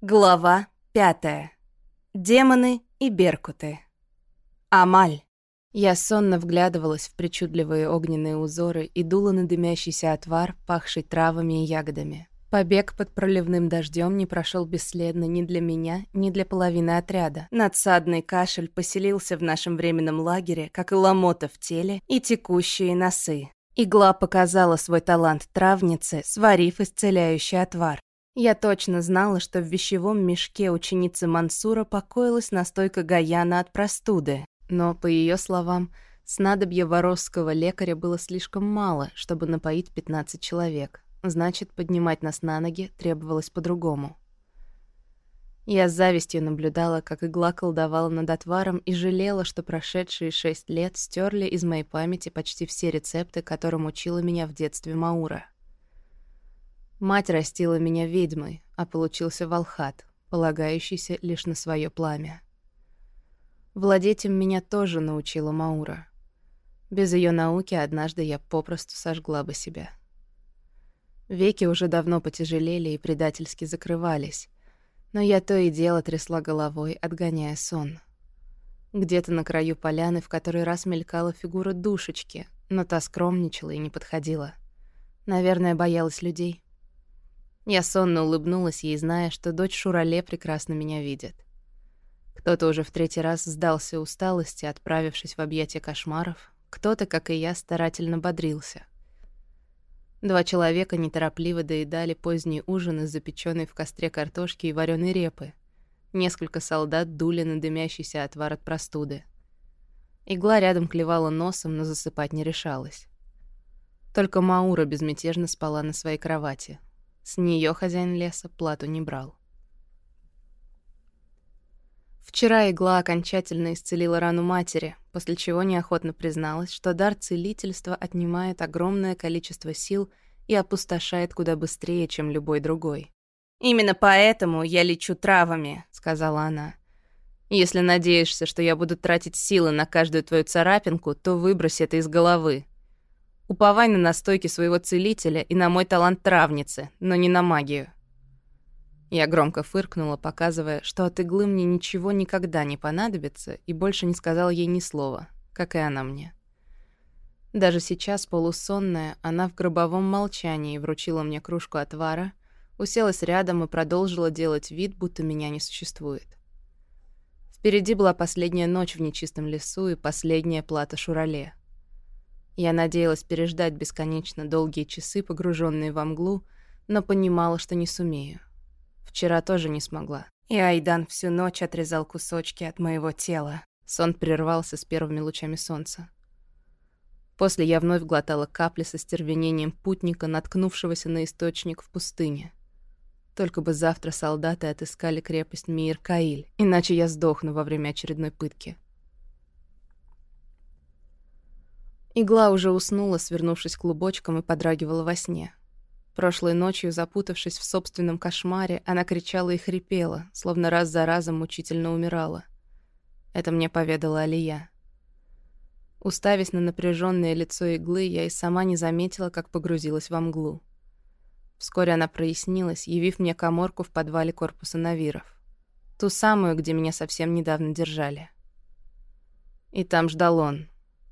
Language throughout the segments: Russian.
Глава пятая. Демоны и беркуты. Амаль. Я сонно вглядывалась в причудливые огненные узоры и дула на дымящийся отвар, пахший травами и ягодами. Побег под проливным дождем не прошел бесследно ни для меня, ни для половины отряда. Надсадный кашель поселился в нашем временном лагере, как и ломота в теле и текущие носы. Игла показала свой талант травнице, сварив исцеляющий отвар. Я точно знала, что в вещевом мешке ученицы Мансура покоилась настойка Гаяна от простуды. Но, по ее словам, снадобья воровского лекаря было слишком мало, чтобы напоить 15 человек. Значит, поднимать нас на ноги требовалось по-другому. Я с завистью наблюдала, как игла колдовала над отваром и жалела, что прошедшие шесть лет стерли из моей памяти почти все рецепты, которым учила меня в детстве Маура. Мать растила меня ведьмой, а получился волхат, полагающийся лишь на свое пламя. Владеть им меня тоже научила Маура. Без ее науки однажды я попросту сожгла бы себя. Веки уже давно потяжелели и предательски закрывались, но я то и дело трясла головой, отгоняя сон. Где-то на краю поляны в который раз мелькала фигура душечки, но та скромничала и не подходила. Наверное, боялась людей. Я сонно улыбнулась ей, зная, что дочь Шурале прекрасно меня видит. Кто-то уже в третий раз сдался усталости, отправившись в объятия кошмаров. Кто-то, как и я, старательно бодрился. Два человека неторопливо доедали поздний ужин из запеченной в костре картошки и вареной репы. Несколько солдат дули на дымящийся отвар от простуды. Игла рядом клевала носом, но засыпать не решалась. Только Маура безмятежно спала на своей кровати, с нее хозяин леса плату не брал. Вчера игла окончательно исцелила рану матери, после чего неохотно призналась, что дар целительства отнимает огромное количество сил и опустошает куда быстрее, чем любой другой. «Именно поэтому я лечу травами», — сказала она. «Если надеешься, что я буду тратить силы на каждую твою царапинку, то выбрось это из головы. Уповай на настойки своего целителя и на мой талант травницы, но не на магию. Я громко фыркнула, показывая, что от иглы мне ничего никогда не понадобится, и больше не сказала ей ни слова, как и она мне. Даже сейчас, полусонная, она в гробовом молчании вручила мне кружку отвара, уселась рядом и продолжила делать вид, будто меня не существует. Впереди была последняя ночь в нечистом лесу и последняя плата Шурале. Я надеялась переждать бесконечно долгие часы, погруженные во мглу, но понимала, что не сумею. Вчера тоже не смогла. И Айдан всю ночь отрезал кусочки от моего тела. Сон прервался с первыми лучами солнца. После я вновь глотала капли со стервенением путника, наткнувшегося на источник в пустыне. Только бы завтра солдаты отыскали крепость Мир-Каиль, иначе я сдохну во время очередной пытки. Игла уже уснула, свернувшись клубочком и подрагивала во сне. Прошлой ночью, запутавшись в собственном кошмаре, она кричала и хрипела, словно раз за разом мучительно умирала. Это мне поведала Алия. Уставясь на напряженное лицо иглы, я и сама не заметила, как погрузилась во мглу. Вскоре она прояснилась, явив мне коморку в подвале корпуса Навиров. Ту самую, где меня совсем недавно держали. И там ждал он,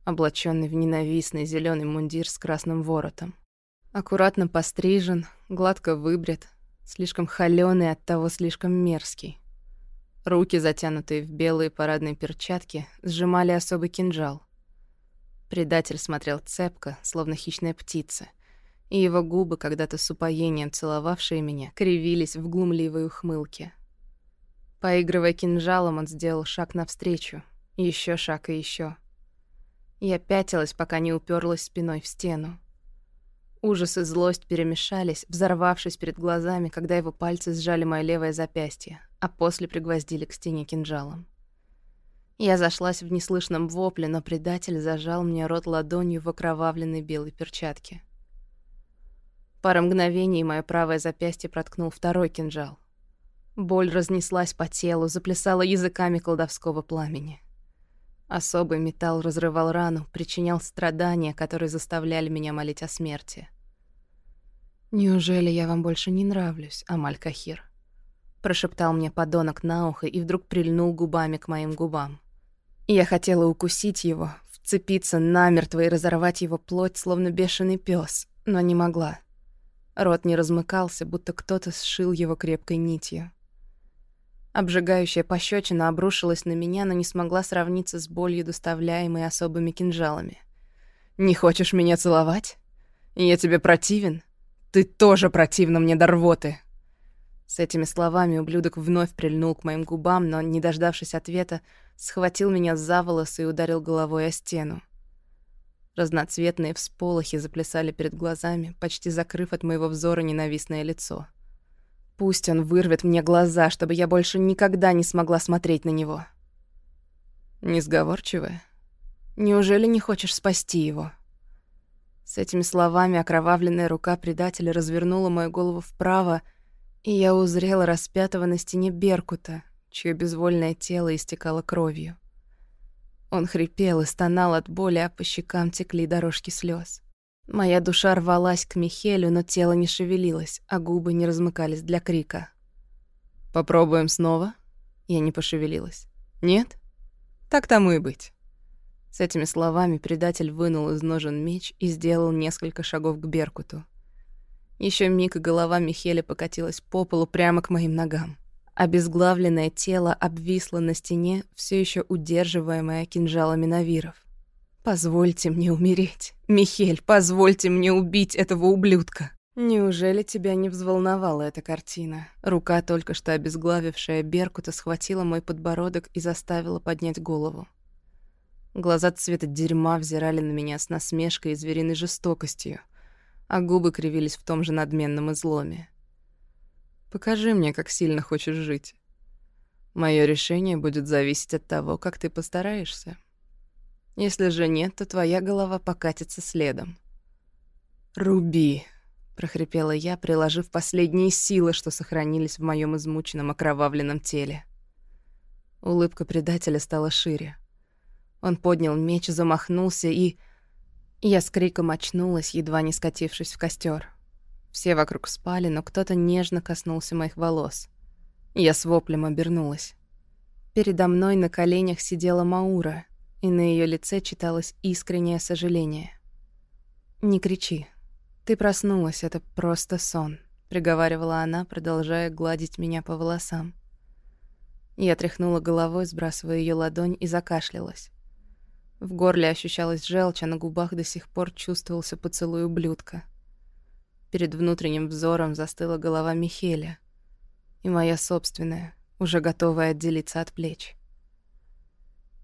облаченный в ненавистный зеленый мундир с красным воротом. Аккуратно пострижен, гладко выбрит, слишком холёный, оттого слишком мерзкий. Руки, затянутые в белые парадные перчатки, сжимали особый кинжал. Предатель смотрел цепко, словно хищная птица, и его губы, когда-то с упоением целовавшие меня, кривились в глумливой ухмылке. Поигрывая кинжалом, он сделал шаг навстречу, еще шаг и еще. Я пятилась, пока не уперлась спиной в стену. Ужас и злость перемешались, взорвавшись перед глазами, когда его пальцы сжали мое левое запястье, а после пригвоздили к стене кинжалом. Я зашлась в неслышном вопле, но предатель зажал мне рот ладонью в окровавленной белой перчатке. Пара мгновений мое правое запястье проткнул второй кинжал. Боль разнеслась по телу, заплясала языками колдовского пламени. Особый металл разрывал рану, причинял страдания, которые заставляли меня молить о смерти. «Неужели я вам больше не нравлюсь, Амаль Кахир?» прошептал мне подонок на ухо и вдруг прильнул губами к моим губам. Я хотела укусить его, вцепиться намертво и разорвать его плоть, словно бешеный пес, но не могла. Рот не размыкался, будто кто-то сшил его крепкой нитью. Обжигающая пощечина обрушилась на меня, но не смогла сравниться с болью, доставляемой особыми кинжалами. «Не хочешь меня целовать? Я тебе противен? Ты тоже противна мне до рвоты!» С этими словами ублюдок вновь прильнул к моим губам, но, не дождавшись ответа, схватил меня за волосы и ударил головой о стену. Разноцветные всполохи заплясали перед глазами, почти закрыв от моего взора ненавистное лицо. Пусть он вырвет мне глаза, чтобы я больше никогда не смогла смотреть на него. Несговорчивая? Неужели не хочешь спасти его? С этими словами окровавленная рука предателя развернула мою голову вправо, и я узрела распятого на стене Беркута, чье безвольное тело истекало кровью. Он хрипел и стонал от боли, а по щекам текли дорожки слез. Моя душа рвалась к Михелю, но тело не шевелилось, а губы не размыкались для крика. «Попробуем снова?» Я не пошевелилась. «Нет? Так тому и быть». С этими словами предатель вынул из ножен меч и сделал несколько шагов к Беркуту. Еще миг, и голова Михеля покатилась по полу прямо к моим ногам. Обезглавленное тело обвисло на стене, все еще удерживаемое кинжалами навиров. «Позвольте мне умереть. Михель, позвольте мне убить этого ублюдка!» Неужели тебя не взволновала эта картина? Рука, только что обезглавившая Беркута, схватила мой подбородок и заставила поднять голову. Глаза цвета дерьма взирали на меня с насмешкой и звериной жестокостью, а губы кривились в том же надменном изломе. Покажи мне, как сильно хочешь жить. Мое решение будет зависеть от того, как ты постараешься. Если же нет, то твоя голова покатится следом. «Руби!» — прохрипела я, приложив последние силы, что сохранились в моем измученном окровавленном теле. Улыбка предателя стала шире. Он поднял меч, замахнулся и... Я с криком очнулась, едва не скатившись в костер. Все вокруг спали, но кто-то нежно коснулся моих волос. Я с воплем обернулась. Передо мной на коленях сидела Маура, и на ее лице читалось искреннее сожаление. «Не кричи. Ты проснулась, это просто сон», — приговаривала она, продолжая гладить меня по волосам. Я тряхнула головой, сбрасывая ее ладонь, и закашлялась. В горле ощущалась желчь, а на губах до сих пор чувствовался поцелуй ублюдка — Перед внутренним взором застыла голова Михеля. И моя собственная, уже готовая отделиться от плеч.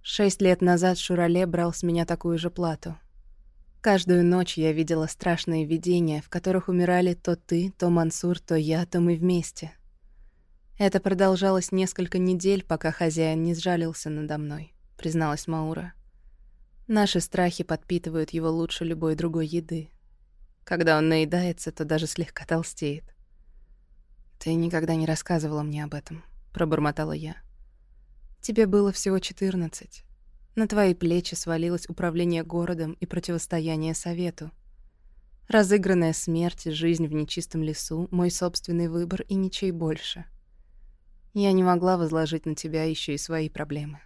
Шесть лет назад Шурале брал с меня такую же плату. Каждую ночь я видела страшные видения, в которых умирали то ты, то Мансур, то я, то мы вместе. Это продолжалось несколько недель, пока хозяин не сжалился надо мной, призналась Маура. Наши страхи подпитывают его лучше любой другой еды. Когда он наедается, то даже слегка толстеет. «Ты никогда не рассказывала мне об этом», — пробормотала я. «Тебе было всего четырнадцать. На твои плечи свалилось управление городом и противостояние совету. Разыгранная смерть, жизнь в нечистом лесу, мой собственный выбор и ничей больше. Я не могла возложить на тебя еще и свои проблемы.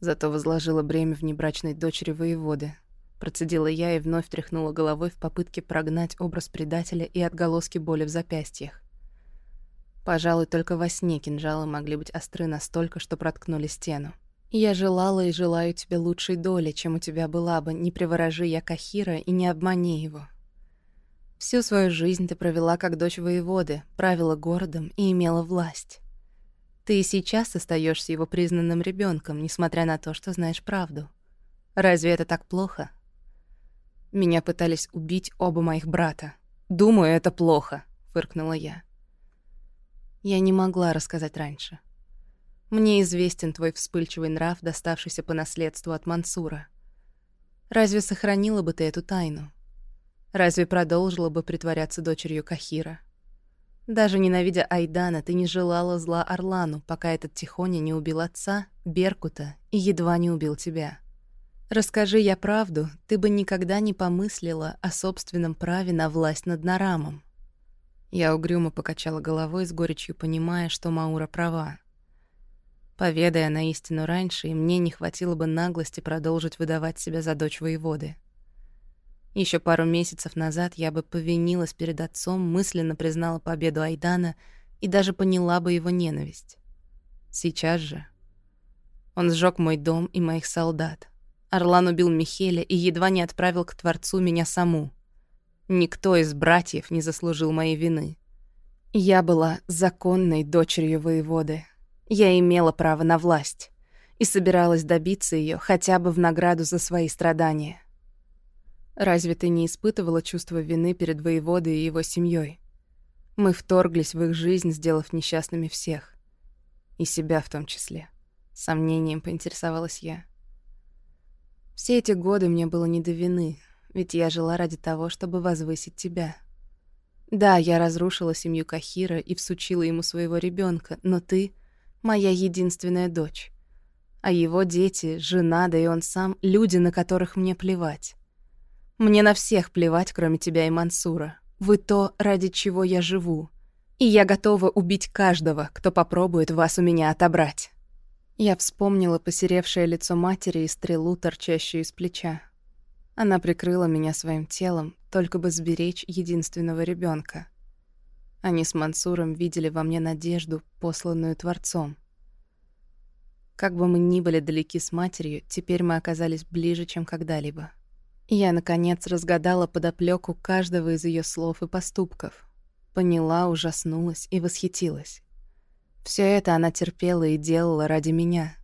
Зато возложила бремя внебрачной дочери воеводы, Процедила я и вновь тряхнула головой в попытке прогнать образ предателя и отголоски боли в запястьях. Пожалуй, только во сне кинжалы могли быть остры настолько, что проткнули стену. Я желала и желаю тебе лучшей доли, чем у тебя была бы, не приворожи я Кахира и не обмани его. Всю свою жизнь ты провела как дочь воеводы, правила городом и имела власть. Ты и сейчас остаешься его признанным ребенком, несмотря на то, что знаешь правду. Разве это так плохо? Меня пытались убить оба моих брата. Думаю, это плохо, фыркнула я. Я не могла рассказать раньше. Мне известен твой вспыльчивый нрав, доставшийся по наследству от Мансура. Разве сохранила бы ты эту тайну? Разве продолжила бы притворяться дочерью Кахира? Даже ненавидя Айдана, ты не желала зла Орлану, пока этот Тихоня не убил отца, Беркута и едва не убил тебя. Расскажи я правду, ты бы никогда не помыслила о собственном праве на власть над Нарамом. Я угрюмо покачала головой с горечью, понимая, что Маура права. Поведая на истину раньше, и мне не хватило бы наглости продолжить выдавать себя за дочь воеводы. Еще пару месяцев назад я бы повинилась перед отцом, мысленно признала победу Айдана и даже поняла бы его ненависть. Сейчас же он сжег мой дом и моих солдат. Орлан убил Михеля и едва не отправил к Творцу меня саму. Никто из братьев не заслужил моей вины. Я была законной дочерью воеводы. Я имела право на власть и собиралась добиться ее хотя бы в награду за свои страдания. Разве ты не испытывала чувство вины перед воеводой и его семьей? Мы вторглись в их жизнь, сделав несчастными всех. И себя в том числе. Сомнением поинтересовалась я. Все эти годы мне было не до вины, ведь я жила ради того, чтобы возвысить тебя. Да, я разрушила семью Кахира и всучила ему своего ребенка, но ты — моя единственная дочь. А его дети, жена, да и он сам — люди, на которых мне плевать. Мне на всех плевать, кроме тебя и Мансура. Вы то, ради чего я живу. И я готова убить каждого, кто попробует вас у меня отобрать. Я вспомнила посеревшее лицо матери и стрелу, торчащую из плеча. Она прикрыла меня своим телом, только бы сберечь единственного ребенка. Они с Мансуром видели во мне надежду, посланную Творцом. Как бы мы ни были далеки с матерью, теперь мы оказались ближе, чем когда-либо. Я, наконец, разгадала подоплеку каждого из ее слов и поступков. Поняла, ужаснулась и восхитилась. Все это она терпела и делала ради меня,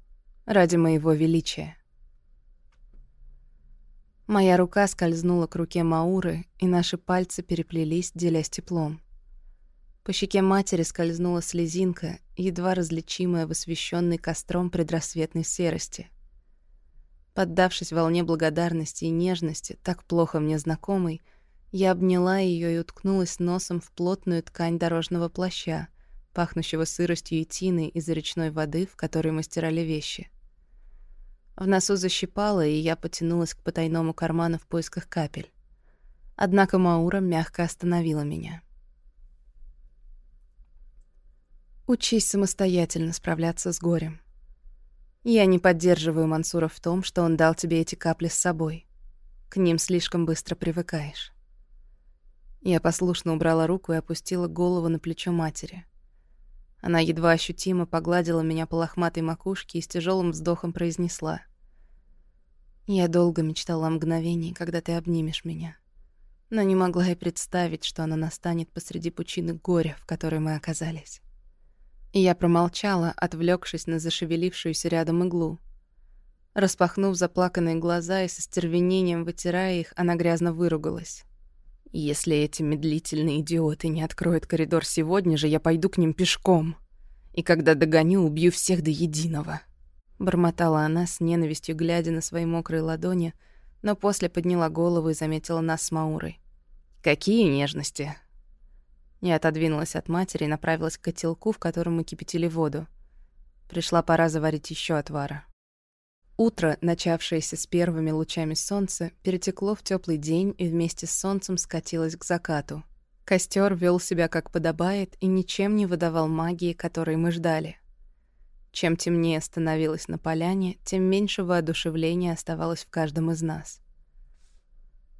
ради моего величия. Моя рука скользнула к руке Мауры, и наши пальцы переплелись, делясь теплом. По щеке матери скользнула слезинка, едва различимая в освещенной костром предрассветной серости. Поддавшись волне благодарности и нежности, так плохо мне знакомой, я обняла ее и уткнулась носом в плотную ткань дорожного плаща, пахнущего сыростью и тиной из речной воды, в которой мы стирали вещи. В носу защипало, и я потянулась к потайному карману в поисках капель. Однако Маура мягко остановила меня. Учись самостоятельно справляться с горем. Я не поддерживаю Мансура в том, что он дал тебе эти капли с собой. К ним слишком быстро привыкаешь. Я послушно убрала руку и опустила голову на плечо матери. Она едва ощутимо погладила меня по лохматой макушке и с тяжелым вздохом произнесла. «Я долго мечтала о мгновении, когда ты обнимешь меня. Но не могла и представить, что она настанет посреди пучины горя, в которой мы оказались». И я промолчала, отвлекшись на зашевелившуюся рядом иглу. Распахнув заплаканные глаза и со стервенением вытирая их, она грязно выругалась. Если эти медлительные идиоты не откроют коридор сегодня же, я пойду к ним пешком. И когда догоню, убью всех до единого. Бормотала она с ненавистью, глядя на свои мокрые ладони, но после подняла голову и заметила нас с Маурой. «Какие нежности!» Я отодвинулась от матери и направилась к котелку, в котором мы кипятили воду. Пришла пора заварить еще отвара. Утро, начавшееся с первыми лучами солнца, перетекло в теплый день и вместе с солнцем скатилось к закату. Костер вел себя как подобает и ничем не выдавал магии, которой мы ждали. Чем темнее становилось на поляне, тем меньше воодушевления оставалось в каждом из нас.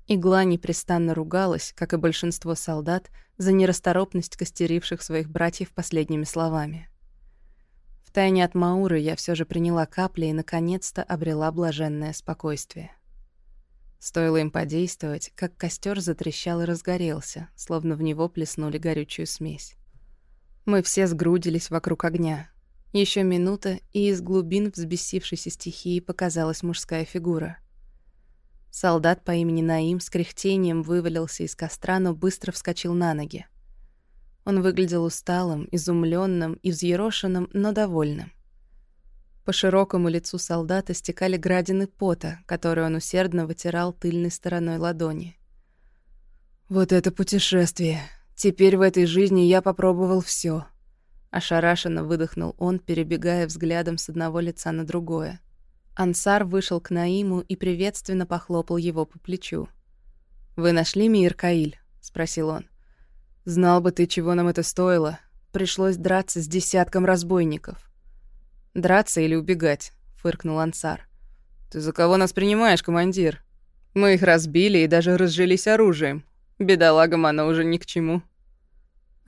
Игла непрестанно ругалась, как и большинство солдат, за нерасторопность костеривших своих братьев последними словами. Втайне от Мауры я все же приняла капли и, наконец-то, обрела блаженное спокойствие. Стоило им подействовать, как костер затрещал и разгорелся, словно в него плеснули горючую смесь. Мы все сгрудились вокруг огня. Еще минута, и из глубин взбесившейся стихии показалась мужская фигура. Солдат по имени Наим с кряхтением вывалился из костра, но быстро вскочил на ноги. Он выглядел усталым, изумленным и взъерошенным, но довольным. По широкому лицу солдата стекали градины пота, которые он усердно вытирал тыльной стороной ладони. «Вот это путешествие! Теперь в этой жизни я попробовал все. Ошарашенно выдохнул он, перебегая взглядом с одного лица на другое. Ансар вышел к Наиму и приветственно похлопал его по плечу. «Вы нашли Мир Каиль?» — спросил он. «Знал бы ты, чего нам это стоило. Пришлось драться с десятком разбойников». «Драться или убегать?» — фыркнул Ансар. «Ты за кого нас принимаешь, командир? Мы их разбили и даже разжились оружием. Бедолагам оно уже ни к чему».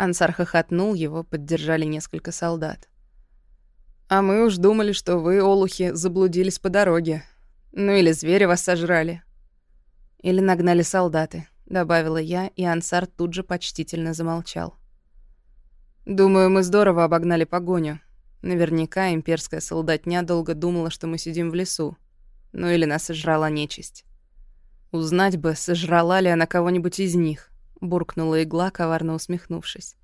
Ансар хохотнул, его поддержали несколько солдат. «А мы уж думали, что вы, олухи, заблудились по дороге. Ну или звери вас сожрали». «Или нагнали солдаты», — добавила я, и Ансар тут же почтительно замолчал. «Думаю, мы здорово обогнали погоню. Наверняка имперская солдатня долго думала, что мы сидим в лесу. Ну или нас сожрала нечисть. Узнать бы, сожрала ли она кого-нибудь из них буркнула игла, коварно усмехнувшись.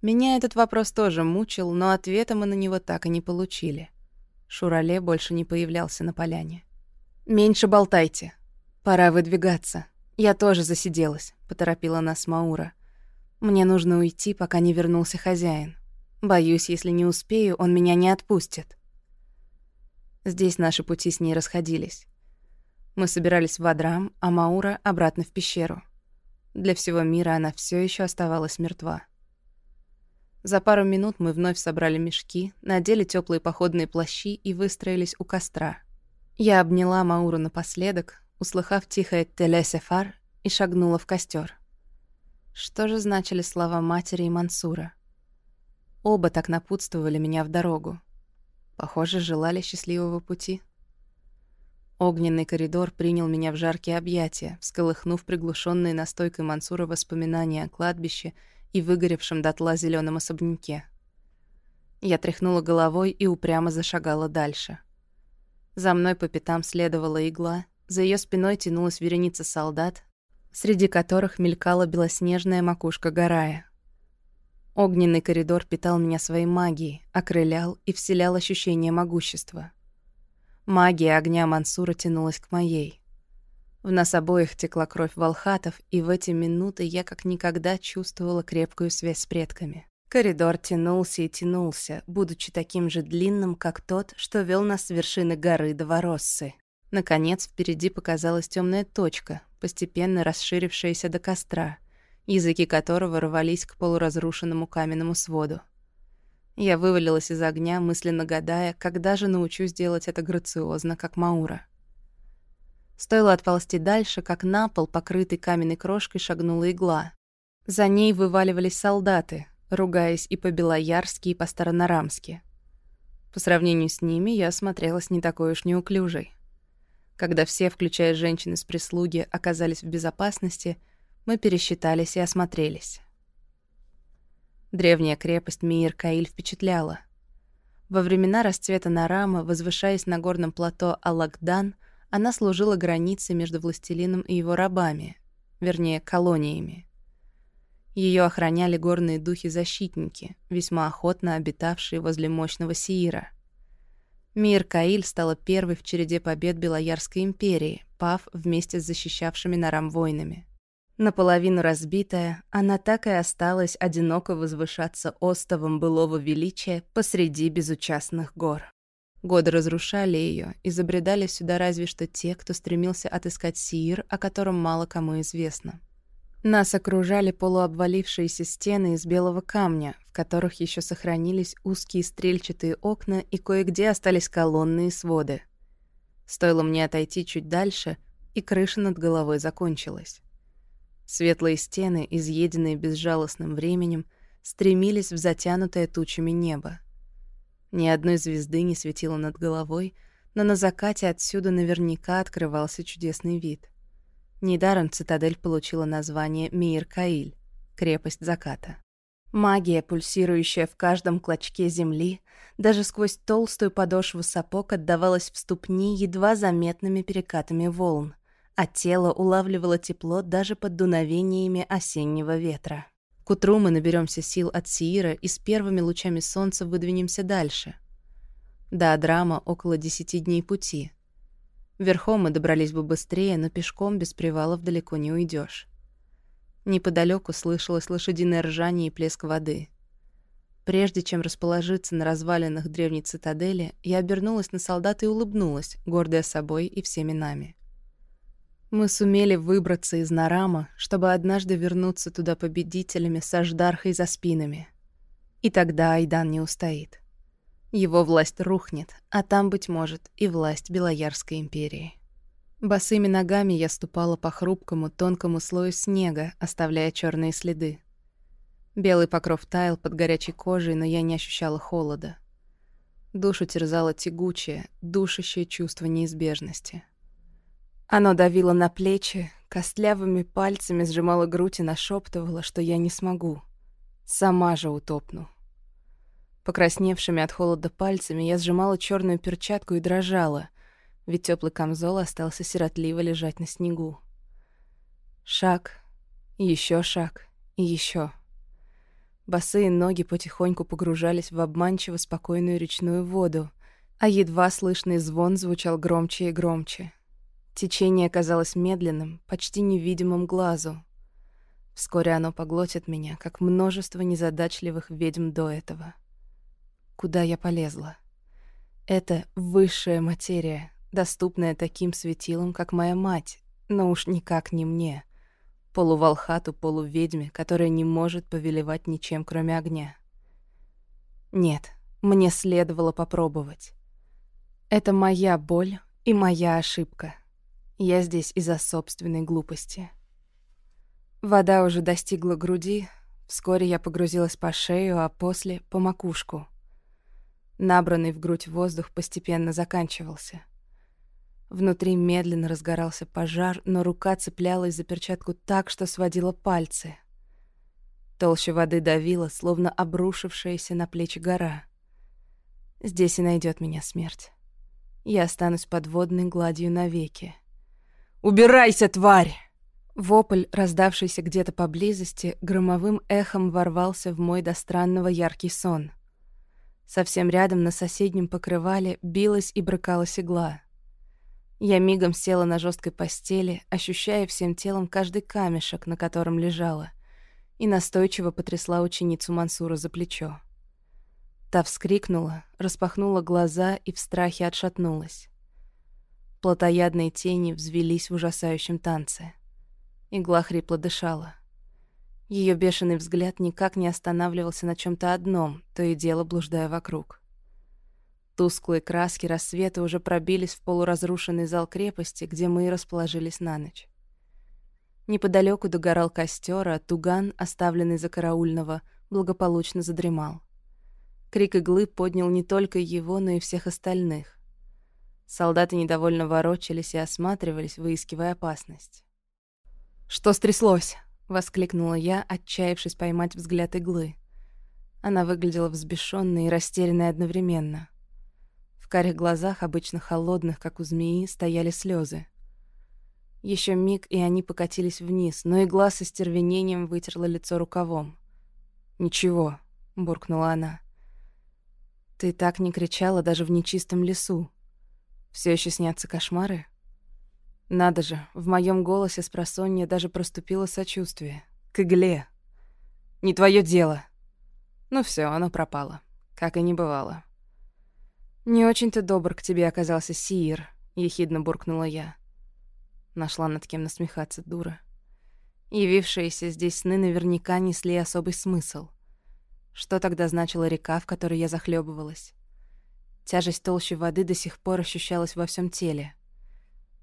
Меня этот вопрос тоже мучил, но ответа мы на него так и не получили. Шурале больше не появлялся на поляне. «Меньше болтайте. Пора выдвигаться. Я тоже засиделась», — поторопила нас Маура. «Мне нужно уйти, пока не вернулся хозяин. Боюсь, если не успею, он меня не отпустит». Здесь наши пути с ней расходились. Мы собирались в Адрам, а Маура — обратно в пещеру. Для всего мира она все еще оставалась мертва. За пару минут мы вновь собрали мешки, надели теплые походные плащи и выстроились у костра. Я обняла Мауру напоследок, услыхав тихое «телесефар» и шагнула в костер. Что же значили слова матери и Мансура? Оба так напутствовали меня в дорогу. Похоже, желали счастливого пути. Огненный коридор принял меня в жаркие объятия, всколыхнув приглушенные настойкой Мансура воспоминания о кладбище и выгоревшем дотла зеленом особняке. Я тряхнула головой и упрямо зашагала дальше. За мной по пятам следовала игла, за ее спиной тянулась вереница солдат, среди которых мелькала белоснежная макушка Гарая. Огненный коридор питал меня своей магией, окрылял и вселял ощущение могущества — Магия огня Мансура тянулась к моей. В нас обоих текла кровь волхатов, и в эти минуты я как никогда чувствовала крепкую связь с предками. Коридор тянулся и тянулся, будучи таким же длинным, как тот, что вел нас с вершины горы до. Наконец, впереди показалась темная точка, постепенно расширившаяся до костра, языки которого рвались к полуразрушенному каменному своду. Я вывалилась из огня, мысленно гадая, когда же научусь делать это грациозно, как Маура. Стоило отползти дальше, как на пол, покрытый каменной крошкой, шагнула игла. За ней вываливались солдаты, ругаясь и по-белоярски, и по-старонарамски. По сравнению с ними я смотрелась не такой уж неуклюжей. Когда все, включая женщин из прислуги, оказались в безопасности, мы пересчитались и осмотрелись. Древняя крепость Миир-Каиль впечатляла. Во времена расцвета Нарама, возвышаясь на горном плато Алакдан, она служила границей между властелином и его рабами, вернее, колониями. Ее охраняли горные духи-защитники, весьма охотно обитавшие возле мощного Сиира. Мир-Каиль стала первой в череде побед Белоярской империи, пав вместе с защищавшими Нарам воинами. Наполовину разбитая, она так и осталась одиноко возвышаться остовом былого величия посреди безучастных гор. Годы разрушали ее и забредали сюда разве что те, кто стремился отыскать Сиир, о котором мало кому известно. Нас окружали полуобвалившиеся стены из белого камня, в которых еще сохранились узкие стрельчатые окна и кое-где остались колонны и своды. Стоило мне отойти чуть дальше, и крыша над головой закончилась. Светлые стены, изъеденные безжалостным временем, стремились в затянутое тучами небо. Ни одной звезды не светило над головой, но на закате отсюда наверняка открывался чудесный вид. Недаром цитадель получила название Мир-Каиль — крепость заката. Магия, пульсирующая в каждом клочке земли, даже сквозь толстую подошву сапог отдавалась в ступни едва заметными перекатами волн а тело улавливало тепло даже под дуновениями осеннего ветра. К утру мы наберемся сил от Сиира и с первыми лучами солнца выдвинемся дальше. До Адрама около десяти дней пути. Верхом мы добрались бы быстрее, но пешком без привалов далеко не уйдешь. Неподалеку слышалось лошадиное ржание и плеск воды. Прежде чем расположиться на развалинах древней цитадели, я обернулась на солдат и улыбнулась, гордая собой и всеми нами. Мы сумели выбраться из Нарама, чтобы однажды вернуться туда победителями с Аждархой за спинами. И тогда Айдан не устоит. Его власть рухнет, а там, быть может, и власть Белоярской империи. Босыми ногами я ступала по хрупкому, тонкому слою снега, оставляя черные следы. Белый покров таял под горячей кожей, но я не ощущала холода. Душу терзало тягучее, душащее чувство неизбежности. Оно давило на плечи, костлявыми пальцами сжимало грудь и нашептывало, что я не смогу. Сама же утопну. Покрасневшими от холода пальцами я сжимала черную перчатку и дрожала, ведь теплый камзол остался сиротливо лежать на снегу. Шаг, еще шаг и еще. Босые ноги потихоньку погружались в обманчиво спокойную речную воду, а едва слышный звон звучал громче и громче. Течение казалось медленным, почти невидимым глазу. Вскоре оно поглотит меня, как множество незадачливых ведьм до этого куда я полезла. Это высшая материя, доступная таким светилам, как моя мать, но уж никак не мне. Полуволхату, полуведьме, которая не может повелевать ничем, кроме огня. Нет, мне следовало попробовать. Это моя боль и моя ошибка. Я здесь из-за собственной глупости. Вода уже достигла груди, вскоре я погрузилась по шею, а после — по макушку — Набранный в грудь воздух постепенно заканчивался. Внутри медленно разгорался пожар, но рука цеплялась за перчатку так, что сводила пальцы. Толща воды давила, словно обрушившаяся на плечи гора. Здесь и найдет меня смерть. Я останусь под водной гладью навеки. «Убирайся, тварь!» Вопль, раздавшийся где-то поблизости, громовым эхом ворвался в мой до странного яркий сон — Совсем рядом на соседнем покрывале билась и брыкалась игла. Я мигом села на жесткой постели, ощущая всем телом каждый камешек, на котором лежала, и настойчиво потрясла ученицу Мансура за плечо. Та вскрикнула, распахнула глаза и в страхе отшатнулась. Плотоядные тени взвелись в ужасающем танце. Игла хрипло дышала. Ее бешеный взгляд никак не останавливался на чем то одном, то и дело блуждая вокруг. Тусклые краски рассвета уже пробились в полуразрушенный зал крепости, где мы и расположились на ночь. Неподалеку догорал костер, а туган, оставленный за караульного, благополучно задремал. Крик иглы поднял не только его, но и всех остальных. Солдаты недовольно ворочались и осматривались, выискивая опасность. «Что стряслось?» — воскликнула я, отчаявшись поймать взгляд иглы. Она выглядела взбешенной и растерянной одновременно. В карих глазах, обычно холодных, как у змеи, стояли слезы. Еще миг, и они покатились вниз, но игла со стервенением вытерла лицо рукавом. «Ничего», — буркнула она. «Ты так не кричала даже в нечистом лесу. Все еще снятся кошмары?» Надо же, в моем голосе с просонья даже проступило сочувствие. К игле. Не твое дело. Ну все, оно пропало. Как и не бывало. «Не очень-то добр к тебе оказался Сиир», — ехидно буркнула я. Нашла над кем насмехаться, дура. Явившиеся здесь сны наверняка несли особый смысл. Что тогда значила река, в которой я захлебывалась? Тяжесть толщи воды до сих пор ощущалась во всем теле.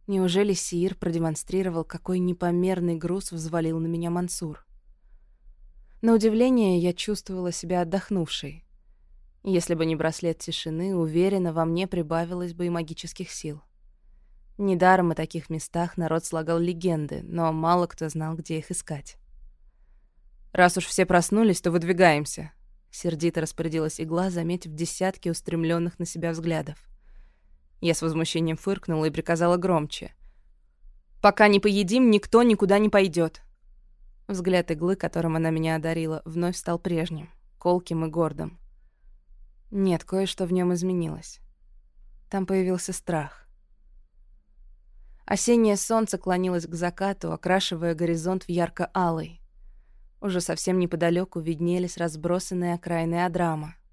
Неужели Сиир продемонстрировал, какой непомерный груз взвалил на меня Мансур? На удивление, я чувствовала себя отдохнувшей. Если бы не браслет тишины, уверена, во мне прибавилось бы и магических сил. Недаром о таких местах народ слагал легенды, но мало кто знал, где их искать. «Раз уж все проснулись, то выдвигаемся», — сердито распорядилась игла, заметив десятки устремленных на себя взглядов. Я с возмущением фыркнула и приказала громче. «Пока не поедим, никто никуда не пойдет. Взгляд иглы, которым она меня одарила, вновь стал прежним, колким и гордым. Нет, кое-что в нем изменилось. Там появился страх. Осеннее солнце клонилось к закату, окрашивая горизонт в ярко-алый. Уже совсем неподалеку виднелись разбросанные окраины Адрама —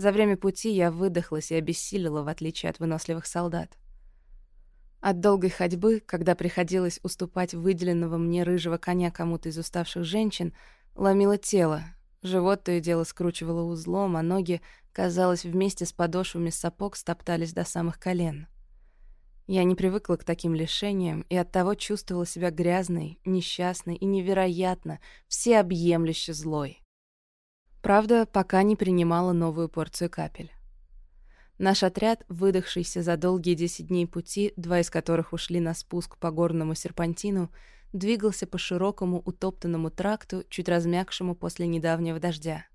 за время пути я выдохлась и обессилила, в отличие от выносливых солдат. От долгой ходьбы, когда приходилось уступать выделенного мне рыжего коня кому-то из уставших женщин, ломило тело, живот то и дело скручивало узлом, а ноги, казалось, вместе с подошвами сапог стоптались до самых колен. Я не привыкла к таким лишениям и оттого чувствовала себя грязной, несчастной и невероятно, всеобъемлюще злой. Правда, пока не принимала новую порцию капель. Наш отряд, выдохшийся за долгие десять дней пути, два из которых ушли на спуск по горному серпантину, двигался по широкому утоптанному тракту, чуть размягшему после недавнего дождя.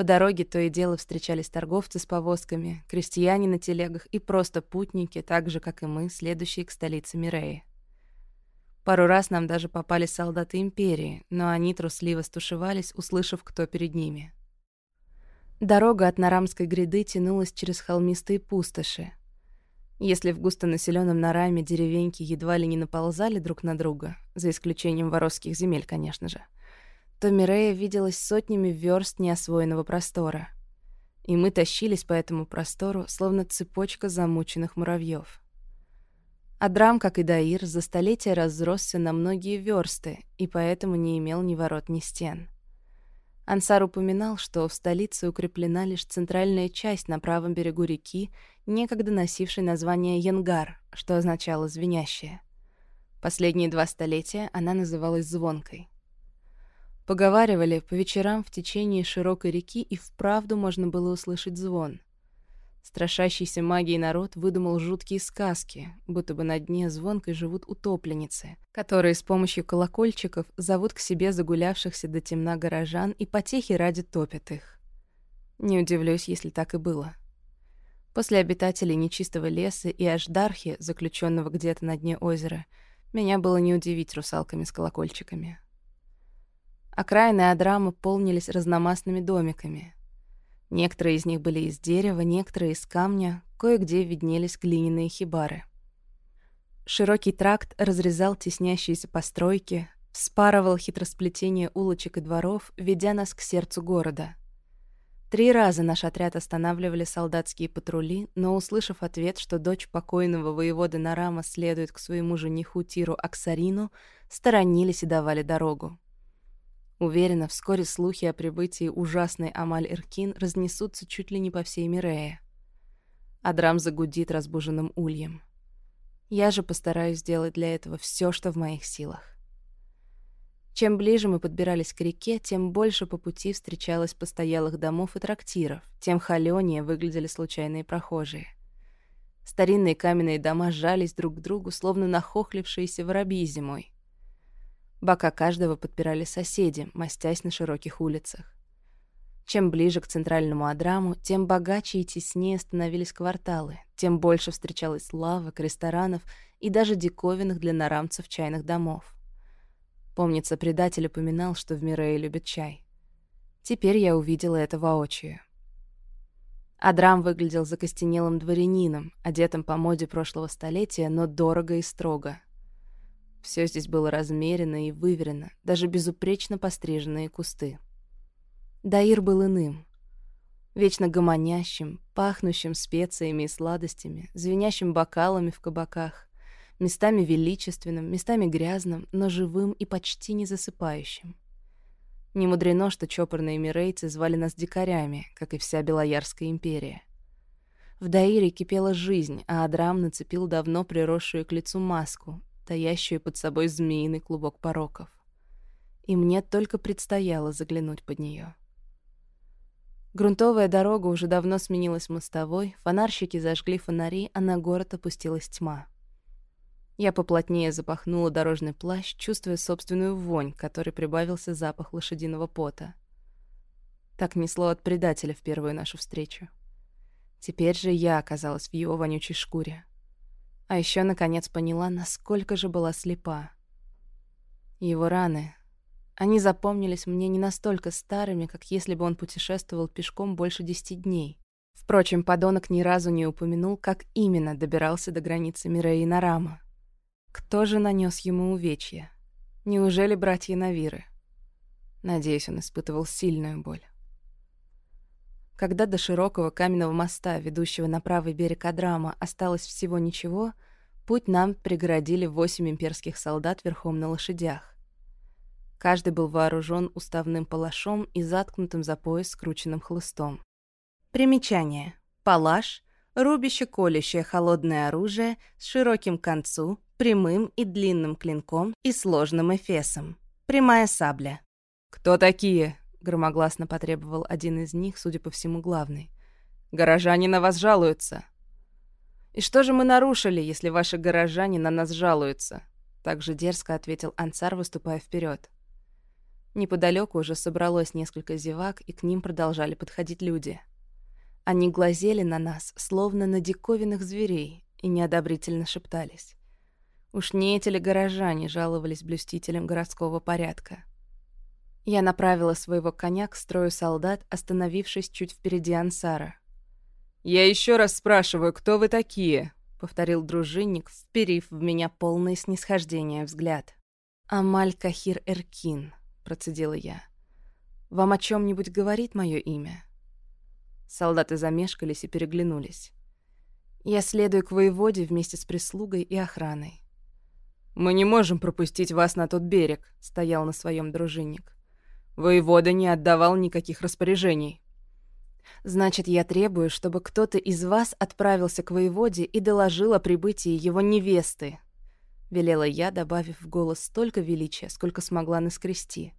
По дороге то и дело встречались торговцы с повозками, крестьяне на телегах и просто путники, так же, как и мы, следующие к столице Миреи. Пару раз нам даже попались солдаты Империи, но они трусливо стушевались, услышав, кто перед ними. Дорога от Нарамской гряды тянулась через холмистые пустоши. Если в густонаселенном Нараме деревеньки едва ли не наползали друг на друга, за исключением воровских земель, конечно же — то Мирея виделась сотнями верст неосвоенного простора. И мы тащились по этому простору, словно цепочка замученных муравьев. Адрам, как и Даир, за столетия разросся на многие версты и поэтому не имел ни ворот, ни стен. Ансар упоминал, что в столице укреплена лишь центральная часть на правом берегу реки, некогда носившей название Янгар, что означало «звенящая». Последние два столетия она называлась «звонкой». Поговаривали, по вечерам в течение широкой реки и вправду можно было услышать звон. Страшащийся магией народ выдумал жуткие сказки, будто бы на дне звонкой живут утопленницы, которые с помощью колокольчиков зовут к себе загулявшихся до темна горожан и потехи ради топят их. Не удивлюсь, если так и было. После обитателей нечистого леса и Аждархи, заключенного где-то на дне озера, меня было не удивить русалками с колокольчиками. Окраины Адрама полнились разномастными домиками. Некоторые из них были из дерева, некоторые из камня, кое-где виднелись глиняные хибары. Широкий тракт разрезал теснящиеся постройки, вспарывал хитросплетение улочек и дворов, ведя нас к сердцу города. Три раза наш отряд останавливали солдатские патрули, но, услышав ответ, что дочь покойного воевода Нарама следует к своему жениху Тиру Аксарину, сторонились и давали дорогу. Уверена, вскоре слухи о прибытии ужасной Амаль-Иркин разнесутся чуть ли не по всей Мирее. Адрам загудит разбуженным ульем. Я же постараюсь сделать для этого все, что в моих силах. Чем ближе мы подбирались к реке, тем больше по пути встречалось постоялых домов и трактиров, тем холёнее выглядели случайные прохожие. Старинные каменные дома сжались друг к другу, словно нахохлившиеся воробьи зимой. Бока каждого подпирали соседи, мастясь на широких улицах. Чем ближе к центральному Адраму, тем богаче и теснее становились кварталы, тем больше встречалось лавок, ресторанов и даже диковинных для нарамцев чайных домов. Помнится, предатель упоминал, что в Мирее любят чай. Теперь я увидела это воочию. Адрам выглядел закостенелым дворянином, одетым по моде прошлого столетия, но дорого и строго — все здесь было размерено и выверено, даже безупречно постриженные кусты. Даир был иным. Вечно гомонящим, пахнущим специями и сладостями, звенящим бокалами в кабаках, местами величественным, местами грязным, но живым и почти не засыпающим. Не мудрено, что чопорные мирейцы звали нас дикарями, как и вся Белоярская империя. В Даире кипела жизнь, а Адрам нацепил давно приросшую к лицу маску, таящую под собой змеиный клубок пороков. И мне только предстояло заглянуть под нее. Грунтовая дорога уже давно сменилась мостовой, фонарщики зажгли фонари, а на город опустилась тьма. Я поплотнее запахнула дорожный плащ, чувствуя собственную вонь, которой прибавился запах лошадиного пота. Так несло от предателя в первую нашу встречу. Теперь же я оказалась в его вонючей шкуре. А еще наконец поняла, насколько же была слепа. Его раны. Они запомнились мне не настолько старыми, как если бы он путешествовал пешком больше десяти дней. Впрочем, подонок ни разу не упомянул, как именно добирался до границы Миреи Нарама. Кто же нанес ему увечья? Неужели братья Навиры? Надеюсь, он испытывал сильную боль. Когда до широкого каменного моста, ведущего на правый берег Адрама, осталось всего ничего, Путь нам преградили восемь имперских солдат верхом на лошадях. Каждый был вооружен уставным палашом и заткнутым за пояс скрученным хлыстом. Примечание. Палаш — рубище-колющее холодное оружие с широким концу, прямым и длинным клинком и сложным эфесом. Прямая сабля. «Кто такие?» — громогласно потребовал один из них, судя по всему, главный. «Горожане на вас жалуются». «И что же мы нарушили, если ваши горожане на нас жалуются?» Так же дерзко ответил Ансар, выступая вперед. Неподалеку уже собралось несколько зевак, и к ним продолжали подходить люди. Они глазели на нас, словно на диковинных зверей, и неодобрительно шептались. Уж не эти ли горожане жаловались блюстителям городского порядка? Я направила своего коня к строю солдат, остановившись чуть впереди Ансара. «Я еще раз спрашиваю, кто вы такие?» — повторил дружинник, вперив в меня полное снисхождение взгляд. «Амаль Кахир Эркин», — процедила я. «Вам о чем нибудь говорит мое имя?» Солдаты замешкались и переглянулись. «Я следую к воеводе вместе с прислугой и охраной». «Мы не можем пропустить вас на тот берег», — стоял на своем дружинник. «Воевода не отдавал никаких распоряжений». Значит, я требую, чтобы кто-то из вас отправился к воеводе и доложил о прибытии его невесты. Велела я, добавив в голос столько величия, сколько смогла наскрести.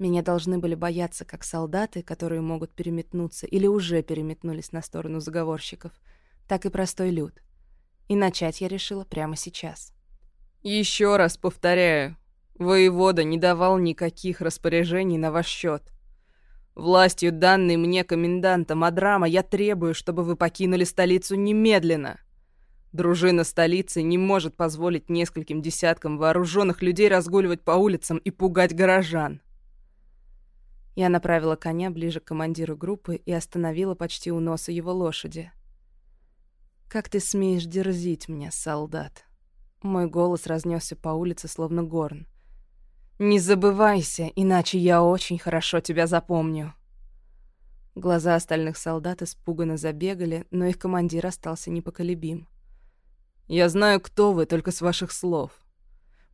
Меня должны были бояться как солдаты, которые могут переметнуться или уже переметнулись на сторону заговорщиков, так и простой люд. И начать я решила прямо сейчас. Еще раз повторяю, воевода не давал никаких распоряжений на ваш счет. Властью, данной мне комендантом Адрама, я требую, чтобы вы покинули столицу немедленно. Дружина столицы не может позволить нескольким десяткам вооруженных людей разгуливать по улицам и пугать горожан. Я направила коня ближе к командиру группы и остановила почти у носа его лошади. «Как ты смеешь дерзить мне, солдат?» Мой голос разнесся по улице, словно горн. Не забывайся, иначе я очень хорошо тебя запомню. Глаза остальных солдат испуганно забегали, но их командир остался непоколебим. «Я знаю, кто вы, только с ваших слов.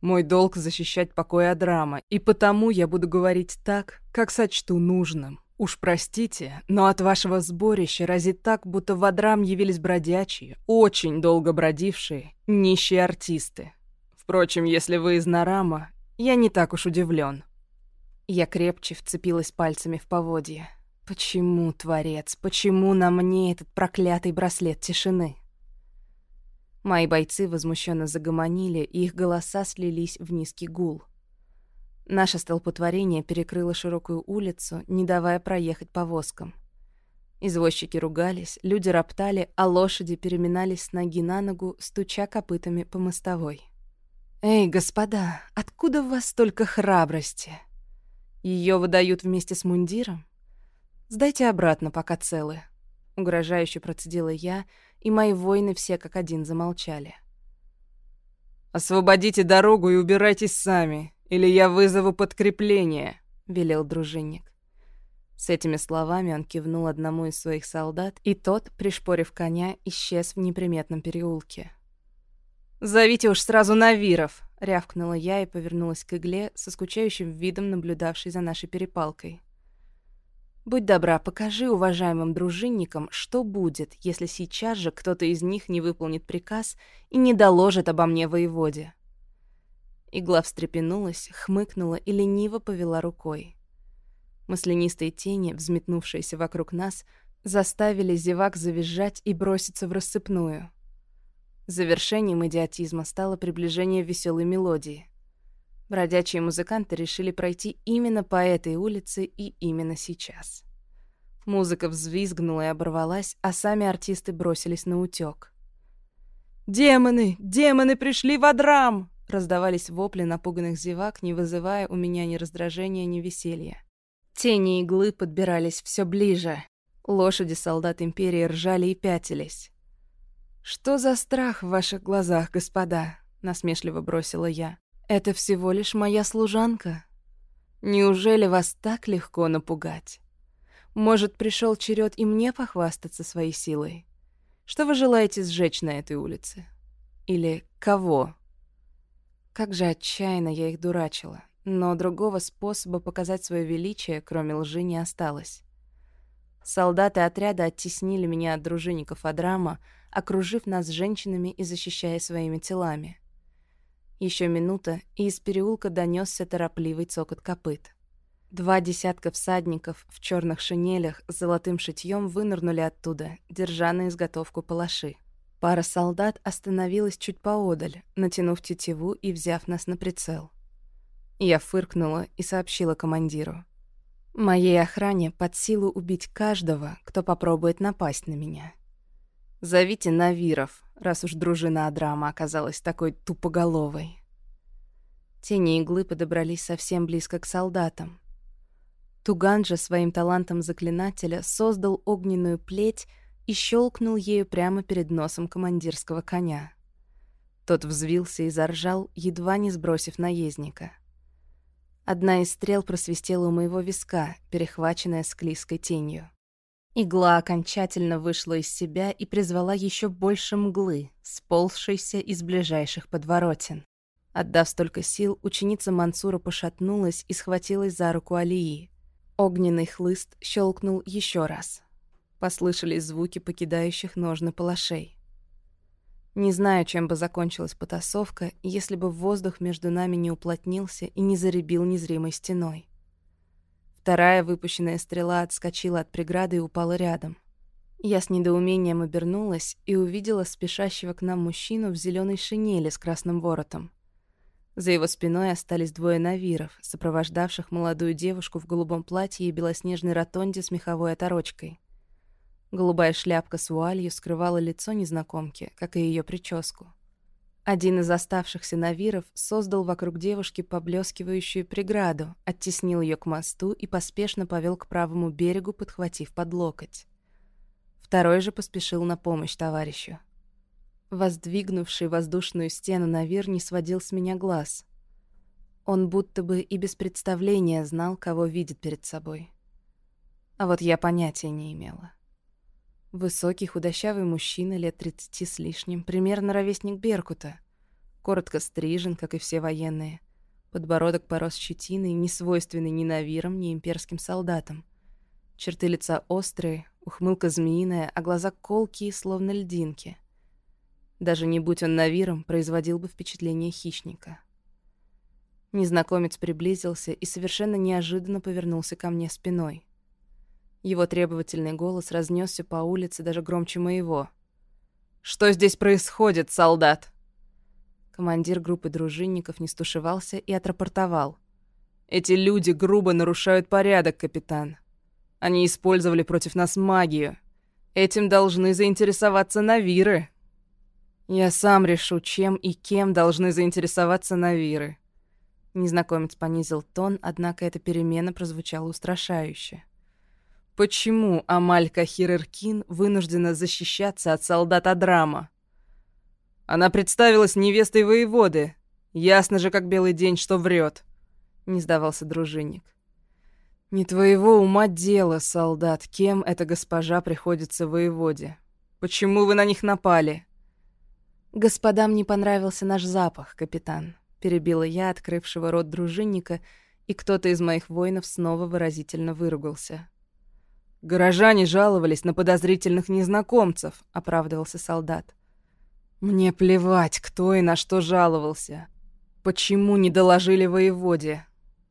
Мой долг — защищать покой Адрама, и потому я буду говорить так, как сочту нужным. Уж простите, но от вашего сборища разит так, будто в Адрам явились бродячие, очень долго бродившие, нищие артисты. Впрочем, если вы из Нарама, я не так уж удивлен. Я крепче вцепилась пальцами в поводье. Почему, Творец, почему на мне этот проклятый браслет тишины? Мои бойцы возмущенно загомонили, и их голоса слились в низкий гул. Наше столпотворение перекрыло широкую улицу, не давая проехать повозкам. Извозчики ругались, люди роптали, а лошади переминались с ноги на ногу, стуча копытами по мостовой. «Эй, господа, откуда в вас столько храбрости? Ее выдают вместе с мундиром? Сдайте обратно, пока целы». Угрожающе процедила я, и мои воины все как один замолчали. «Освободите дорогу и убирайтесь сами, или я вызову подкрепление», — велел дружинник. С этими словами он кивнул одному из своих солдат, и тот, пришпорив коня, исчез в неприметном переулке. «Зовите уж сразу Навиров!» — рявкнула я и повернулась к игле, со скучающим видом наблюдавшей за нашей перепалкой. «Будь добра, покажи уважаемым дружинникам, что будет, если сейчас же кто-то из них не выполнит приказ и не доложит обо мне воеводе». Игла встрепенулась, хмыкнула и лениво повела рукой. Маслянистые тени, взметнувшиеся вокруг нас, заставили зевак завизжать и броситься в рассыпную — Завершением идиотизма стало приближение веселой мелодии. Бродячие музыканты решили пройти именно по этой улице и именно сейчас. Музыка взвизгнула и оборвалась, а сами артисты бросились на утёк. «Демоны! Демоны пришли в Адрам!» Раздавались вопли напуганных зевак, не вызывая у меня ни раздражения, ни веселья. Тени иглы подбирались все ближе. Лошади солдат Империи ржали и пятились. «Что за страх в ваших глазах, господа?» — насмешливо бросила я. «Это всего лишь моя служанка. Неужели вас так легко напугать? Может, пришел черед и мне похвастаться своей силой? Что вы желаете сжечь на этой улице? Или кого? Как же отчаянно я их дурачила. Но другого способа показать свое величие, кроме лжи, не осталось. Солдаты отряда оттеснили меня от дружинников Адрама, окружив нас женщинами и защищая своими телами. Еще минута, и из переулка донесся торопливый цокот копыт. Два десятка всадников в черных шинелях с золотым шитьем вынырнули оттуда, держа на изготовку палаши. Пара солдат остановилась чуть поодаль, натянув тетиву и взяв нас на прицел. Я фыркнула и сообщила командиру. «Моей охране под силу убить каждого, кто попробует напасть на меня. Зовите Навиров, раз уж дружина Адрама оказалась такой тупоголовой». Тени иглы подобрались совсем близко к солдатам. Туган же своим талантом заклинателя создал огненную плеть и щелкнул ею прямо перед носом командирского коня. Тот взвился и заржал, едва не сбросив наездника. Одна из стрел просвистела у моего виска, перехваченная склизкой тенью. Игла окончательно вышла из себя и призвала еще больше мглы, сползшейся из ближайших подворотен. Отдав столько сил, ученица Мансура пошатнулась и схватилась за руку Алии. Огненный хлыст щелкнул еще раз. Послышались звуки покидающих ножны палашей. Не знаю, чем бы закончилась потасовка, если бы воздух между нами не уплотнился и не заребил незримой стеной. Вторая выпущенная стрела отскочила от преграды и упала рядом. Я с недоумением обернулась и увидела спешащего к нам мужчину в зеленой шинели с красным воротом. За его спиной остались двое навиров, сопровождавших молодую девушку в голубом платье и белоснежной ротонде с меховой оторочкой. Голубая шляпка с вуалью скрывала лицо незнакомки, как и ее прическу. Один из оставшихся навиров создал вокруг девушки поблескивающую преграду, оттеснил ее к мосту и поспешно повел к правому берегу, подхватив под локоть. Второй же поспешил на помощь товарищу. Воздвигнувший воздушную стену навир не сводил с меня глаз. Он будто бы и без представления знал, кого видит перед собой. А вот я понятия не имела. Высокий худощавый мужчина лет тридцати с лишним, примерно ровесник Беркута. Коротко стрижен, как и все военные. Подбородок порос щетиной, не свойственный ни навирам, ни имперским солдатам. Черты лица острые, ухмылка змеиная, а глаза колкие, словно льдинки. Даже не будь он навиром, производил бы впечатление хищника. Незнакомец приблизился и совершенно неожиданно повернулся ко мне спиной. Его требовательный голос разнесся по улице даже громче моего. «Что здесь происходит, солдат?» Командир группы дружинников не стушевался и отрапортовал. «Эти люди грубо нарушают порядок, капитан. Они использовали против нас магию. Этим должны заинтересоваться Навиры». «Я сам решу, чем и кем должны заинтересоваться Навиры». Незнакомец понизил тон, однако эта перемена прозвучала устрашающе. Почему Амалька Хиреркин вынуждена защищаться от солдат Адрама? Она представилась невестой воеводы. Ясно же, как белый день, что врет. Не сдавался дружинник. Не твоего ума дело, солдат, кем эта госпожа приходится воеводе. Почему вы на них напали? Господам не понравился наш запах, капитан. Перебила я открывшего рот дружинника, и кто-то из моих воинов снова выразительно выругался. «Горожане жаловались на подозрительных незнакомцев», — оправдывался солдат. «Мне плевать, кто и на что жаловался. Почему не доложили воеводе?»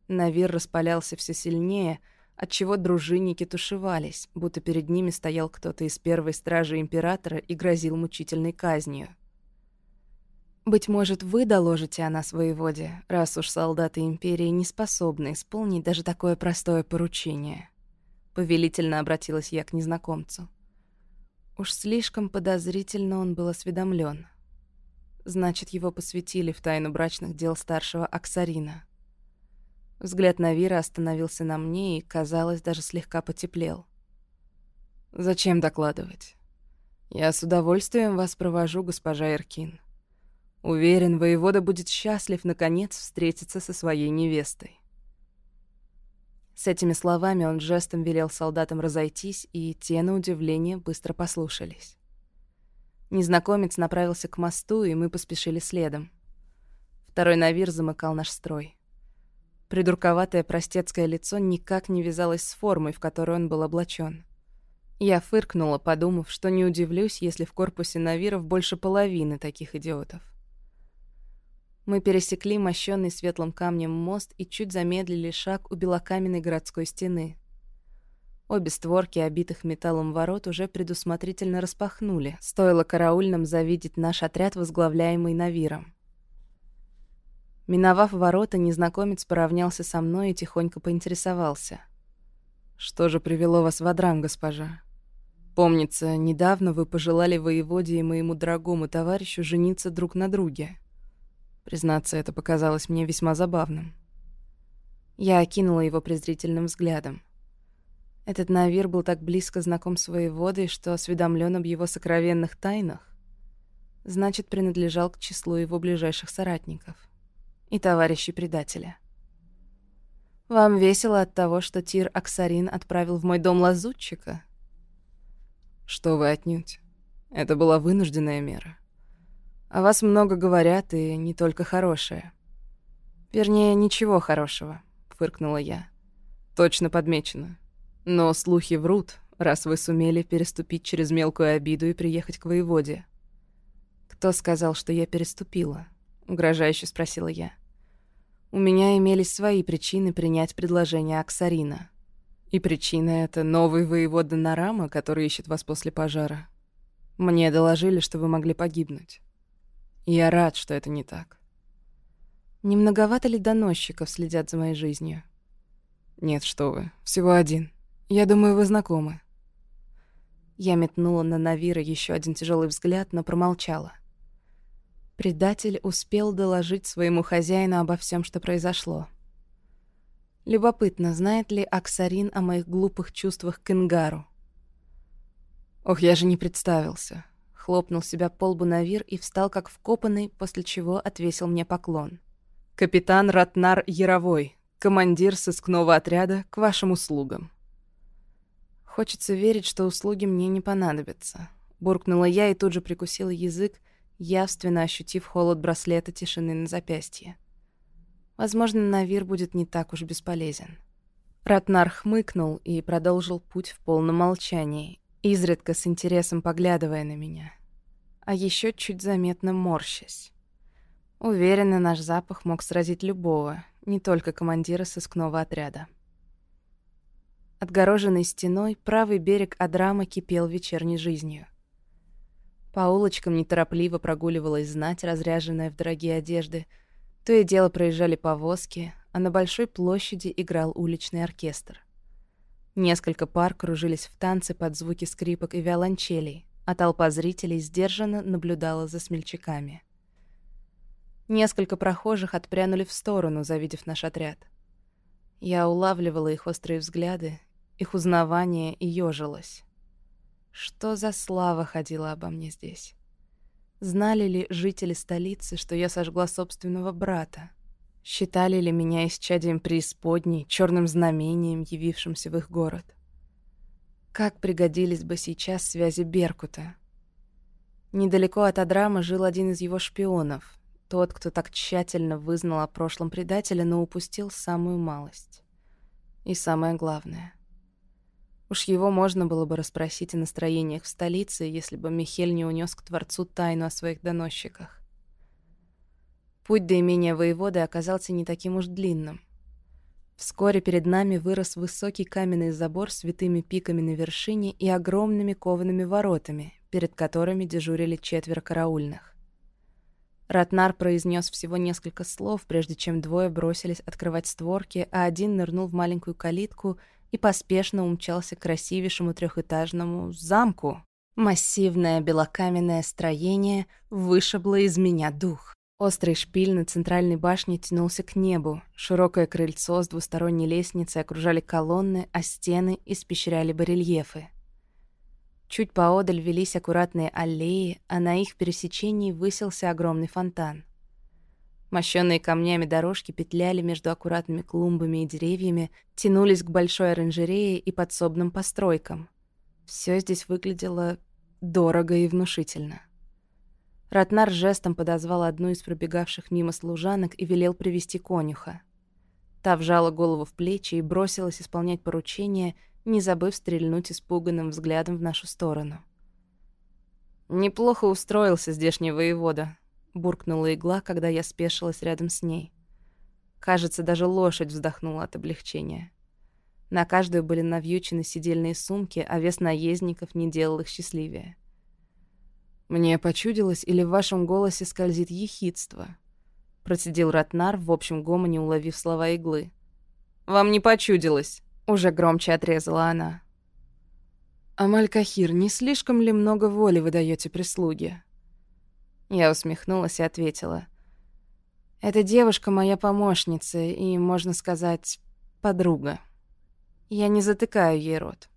Навир распалялся все сильнее, отчего дружинники тушевались, будто перед ними стоял кто-то из первой стражи императора и грозил мучительной казнью. «Быть может, вы доложите о нас воеводе, раз уж солдаты Империи не способны исполнить даже такое простое поручение». Повелительно обратилась я к незнакомцу. Уж слишком подозрительно он был осведомлен. Значит, его посвятили в тайну брачных дел старшего Аксарина. Взгляд Навира остановился на мне и, казалось, даже слегка потеплел. «Зачем докладывать? Я с удовольствием вас провожу, госпожа Иркин. Уверен, воевода будет счастлив, наконец, встретиться со своей невестой». С этими словами он жестом велел солдатам разойтись, и те, на удивление, быстро послушались. Незнакомец направился к мосту, и мы поспешили следом. Второй навир замыкал наш строй. Придурковатое простецкое лицо никак не вязалось с формой, в которой он был облачен. Я фыркнула, подумав, что не удивлюсь, если в корпусе навиров больше половины таких идиотов. Мы пересекли мощенный светлым камнем мост и чуть замедлили шаг у белокаменной городской стены. Обе створки, обитых металлом ворот, уже предусмотрительно распахнули. Стоило караульным завидеть наш отряд, возглавляемый Навиром. Миновав ворота, незнакомец поравнялся со мной и тихонько поинтересовался. «Что же привело вас в Адрам, госпожа? Помнится, недавно вы пожелали воеводе и моему дорогому товарищу жениться друг на друге». Признаться, это показалось мне весьма забавным. Я окинула его презрительным взглядом. Этот Навир был так близко знаком с воеводой, что осведомлен об его сокровенных тайнах. Значит, принадлежал к числу его ближайших соратников и товарищей предателя. «Вам весело от того, что Тир Аксарин отправил в мой дом лазутчика?» «Что вы отнюдь. Это была вынужденная мера. О вас много говорят, и не только хорошее. Вернее, ничего хорошего, фыркнула я. Точно подмечено. Но слухи врут, раз вы сумели переступить через мелкую обиду и приехать к воеводе. Кто сказал, что я переступила? угрожающе спросила я. У меня имелись свои причины принять предложение Аксарина. И причина — это новый воевода Нарама, который ищет вас после пожара. Мне доложили, что вы могли погибнуть. Я рад, что это не так. Не многовато ли доносчиков следят за моей жизнью? Нет, что вы, всего один. Я думаю, вы знакомы. Я метнула на Навира еще один тяжелый взгляд, но промолчала. Предатель успел доложить своему хозяину обо всем, что произошло. Любопытно, знает ли Аксарин о моих глупых чувствах к Ингару? Ох, я же не представился. Хлопнул себя по лбу Навир и встал как вкопанный, после чего отвесил мне поклон. «Капитан Ратнар Яровой, командир сыскного отряда, к вашим услугам». Хочется верить, что услуги мне не понадобятся. Буркнула я и тут же прикусила язык, явственно ощутив холод браслета тишины на запястье. Возможно, Навир будет не так уж бесполезен. Ратнар хмыкнул и продолжил путь в полном молчании, изредка с интересом поглядывая на меня, а еще чуть заметно морщась. Уверена, наш запах мог сразить любого, не только командира сыскного отряда. Отгороженный стеной, правый берег Адрама кипел вечерней жизнью. По улочкам неторопливо прогуливалась знать, разряженная в дорогие одежды. То и дело проезжали повозки, а на большой площади играл уличный оркестр — Несколько пар кружились в танце под звуки скрипок и виолончелей, а толпа зрителей сдержанно наблюдала за смельчаками. Несколько прохожих отпрянули в сторону, завидев наш отряд. Я улавливала их острые взгляды, их узнавание и ёжилась. Что за слава ходила обо мне здесь? Знали ли жители столицы, что я сожгла собственного брата? Считали ли меня исчадием преисподней, черным знамением, явившимся в их город? Как пригодились бы сейчас связи Беркута? Недалеко от Адрама жил один из его шпионов, тот, кто так тщательно вызнал о прошлом предателя, но упустил самую малость. И самое главное. Уж его можно было бы расспросить о настроениях в столице, если бы Михель не унес к Творцу тайну о своих доносчиках. Путь до имения воеводы оказался не таким уж длинным. Вскоре перед нами вырос высокий каменный забор с витыми пиками на вершине и огромными коваными воротами, перед которыми дежурили четверо караульных. Ратнар произнес всего несколько слов, прежде чем двое бросились открывать створки, а один нырнул в маленькую калитку и поспешно умчался к красивейшему трехэтажному замку. Массивное белокаменное строение вышибло из меня дух. Острый шпиль на центральной башне тянулся к небу. Широкое крыльцо с двусторонней лестницей окружали колонны, а стены испещряли барельефы. Чуть поодаль велись аккуратные аллеи, а на их пересечении высился огромный фонтан. Мощенные камнями дорожки петляли между аккуратными клумбами и деревьями, тянулись к большой оранжерее и подсобным постройкам. Все здесь выглядело дорого и внушительно. Ратнар жестом подозвал одну из пробегавших мимо служанок и велел привести конюха. Та вжала голову в плечи и бросилась исполнять поручение, не забыв стрельнуть испуганным взглядом в нашу сторону. «Неплохо устроился здешний воевода», — буркнула игла, когда я спешилась рядом с ней. Кажется, даже лошадь вздохнула от облегчения. На каждую были навьючены сидельные сумки, а вес наездников не делал их счастливее. «Мне почудилось, или в вашем голосе скользит ехидство?» Процедил Ратнар, в общем гомоне уловив слова иглы. «Вам не почудилось!» — уже громче отрезала она. «Амаль Кахир, не слишком ли много воли вы даёте прислуге?» Я усмехнулась и ответила. «Эта девушка моя помощница и, можно сказать, подруга. Я не затыкаю ей рот.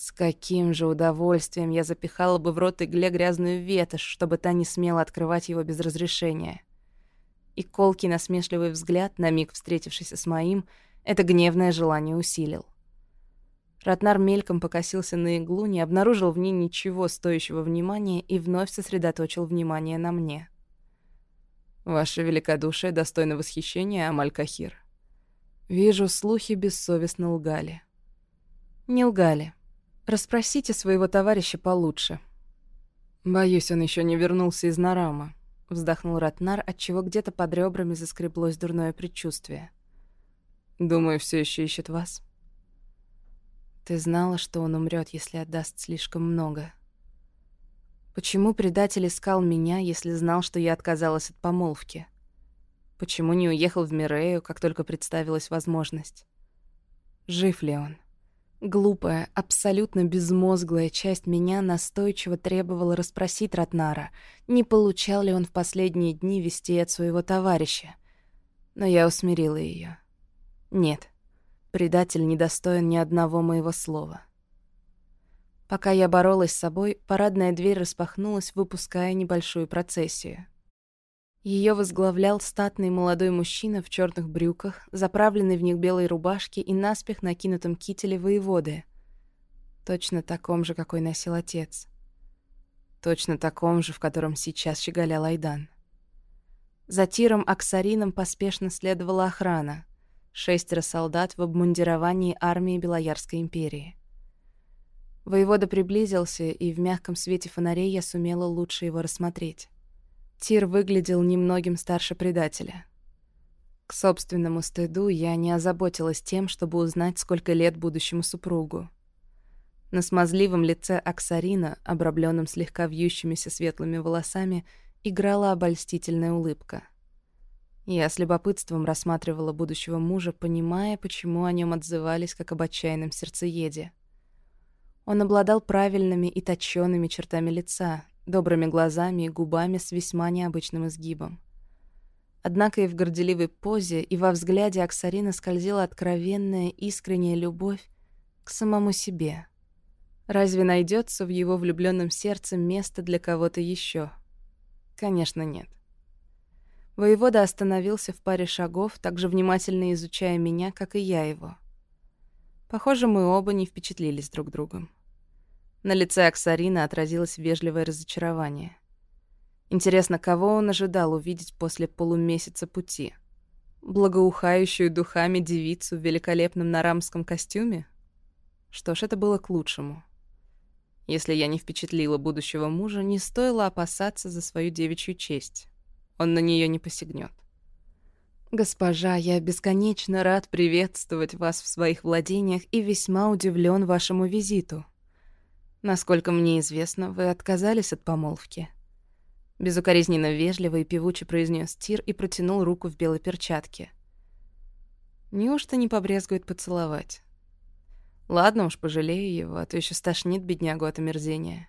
С каким же удовольствием я запихала бы в рот игле грязную ветошь, чтобы та не смела открывать его без разрешения. И колкий насмешливый взгляд, на миг встретившийся с моим, это гневное желание усилил. Ратнар мельком покосился на иглу, не обнаружил в ней ничего стоящего внимания и вновь сосредоточил внимание на мне. «Ваше великодушие достойно восхищения, Амаль-Кахир. Вижу, слухи бессовестно лгали». «Не лгали. Расспросите своего товарища получше. Боюсь, он еще не вернулся из Нарама, вздохнул Ратнар, отчего где-то под ребрами заскреблось дурное предчувствие. Думаю, все еще ищет вас. Ты знала, что он умрет, если отдаст слишком много. Почему предатель искал меня, если знал, что я отказалась от помолвки? Почему не уехал в Мирею, как только представилась возможность? Жив ли он? Глупая, абсолютно безмозглая часть меня настойчиво требовала расспросить Ратнара, не получал ли он в последние дни вести от своего товарища. Но я усмирила ее. Нет, предатель недостоин ни одного моего слова. Пока я боролась с собой, парадная дверь распахнулась, выпуская небольшую процессию. Ее возглавлял статный молодой мужчина в черных брюках, заправленный в них белой рубашке и наспех накинутом кителе воеводы. Точно таком же, какой носил отец. Точно таком же, в котором сейчас щеголял Айдан. За тиром Аксарином поспешно следовала охрана. Шестеро солдат в обмундировании армии Белоярской империи. Воевода приблизился, и в мягком свете фонарей я сумела лучше его рассмотреть. Тир выглядел немногим старше предателя. К собственному стыду я не озаботилась тем, чтобы узнать, сколько лет будущему супругу. На смазливом лице Аксарина, обрамленном слегка вьющимися светлыми волосами, играла обольстительная улыбка. Я с любопытством рассматривала будущего мужа, понимая, почему о нем отзывались как об отчаянном сердцееде. Он обладал правильными и точёными чертами лица, добрыми глазами и губами с весьма необычным изгибом. Однако и в горделивой позе, и во взгляде Аксарина скользила откровенная, искренняя любовь к самому себе. Разве найдется в его влюбленном сердце место для кого-то еще? Конечно, нет. Воевода остановился в паре шагов, так же внимательно изучая меня, как и я его. Похоже, мы оба не впечатлились друг другом. На лице Аксарина отразилось вежливое разочарование. Интересно, кого он ожидал увидеть после полумесяца пути? Благоухающую духами девицу в великолепном нарамском костюме? Что ж, это было к лучшему. Если я не впечатлила будущего мужа, не стоило опасаться за свою девичью честь. Он на нее не посягнет. «Госпожа, я бесконечно рад приветствовать вас в своих владениях и весьма удивлен вашему визиту», Насколько мне известно, вы отказались от помолвки. Безукоризненно вежливо и певуче произнес Тир и протянул руку в белой перчатке. Неужто не побрезгует поцеловать? Ладно уж, пожалею его, а то еще стошнит беднягу от омерзения.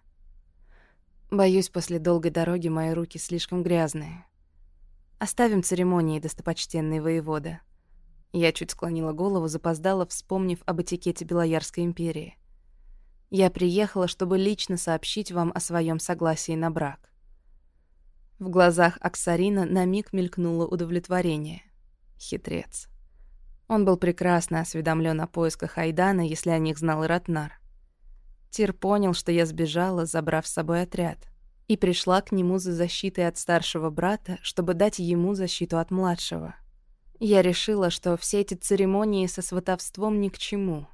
Боюсь, после долгой дороги мои руки слишком грязные. Оставим церемонии, достопочтенный воевода. Я чуть склонила голову, запоздала, вспомнив об этикете Белоярской империи. Я приехала, чтобы лично сообщить вам о своем согласии на брак. В глазах Аксарина на миг мелькнуло удовлетворение. Хитрец. Он был прекрасно осведомлен о поисках Айдана, если о них знал и Ратнар. Тир понял, что я сбежала, забрав с собой отряд. и пришла к нему за защитой от старшего брата, чтобы дать ему защиту от младшего. Я решила, что все эти церемонии со сватовством ни к чему.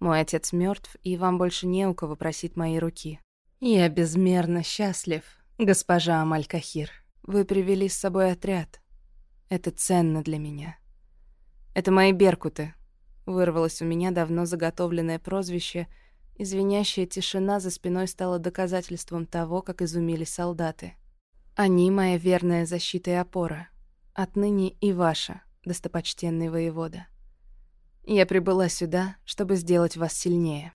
Мой отец мертв, и вам больше не у кого просить моей руки. Я безмерно счастлив, госпожа Амаль-Кахир. Вы привели с собой отряд. Это ценно для меня. Это мои беркуты. Вырвалось у меня давно заготовленное прозвище — Извиняющая тишина за спиной стала доказательством того, как изумились солдаты. Они — моя верная защита и опора. Отныне и ваша, достопочтенный воевода. Я прибыла сюда, чтобы сделать вас сильнее.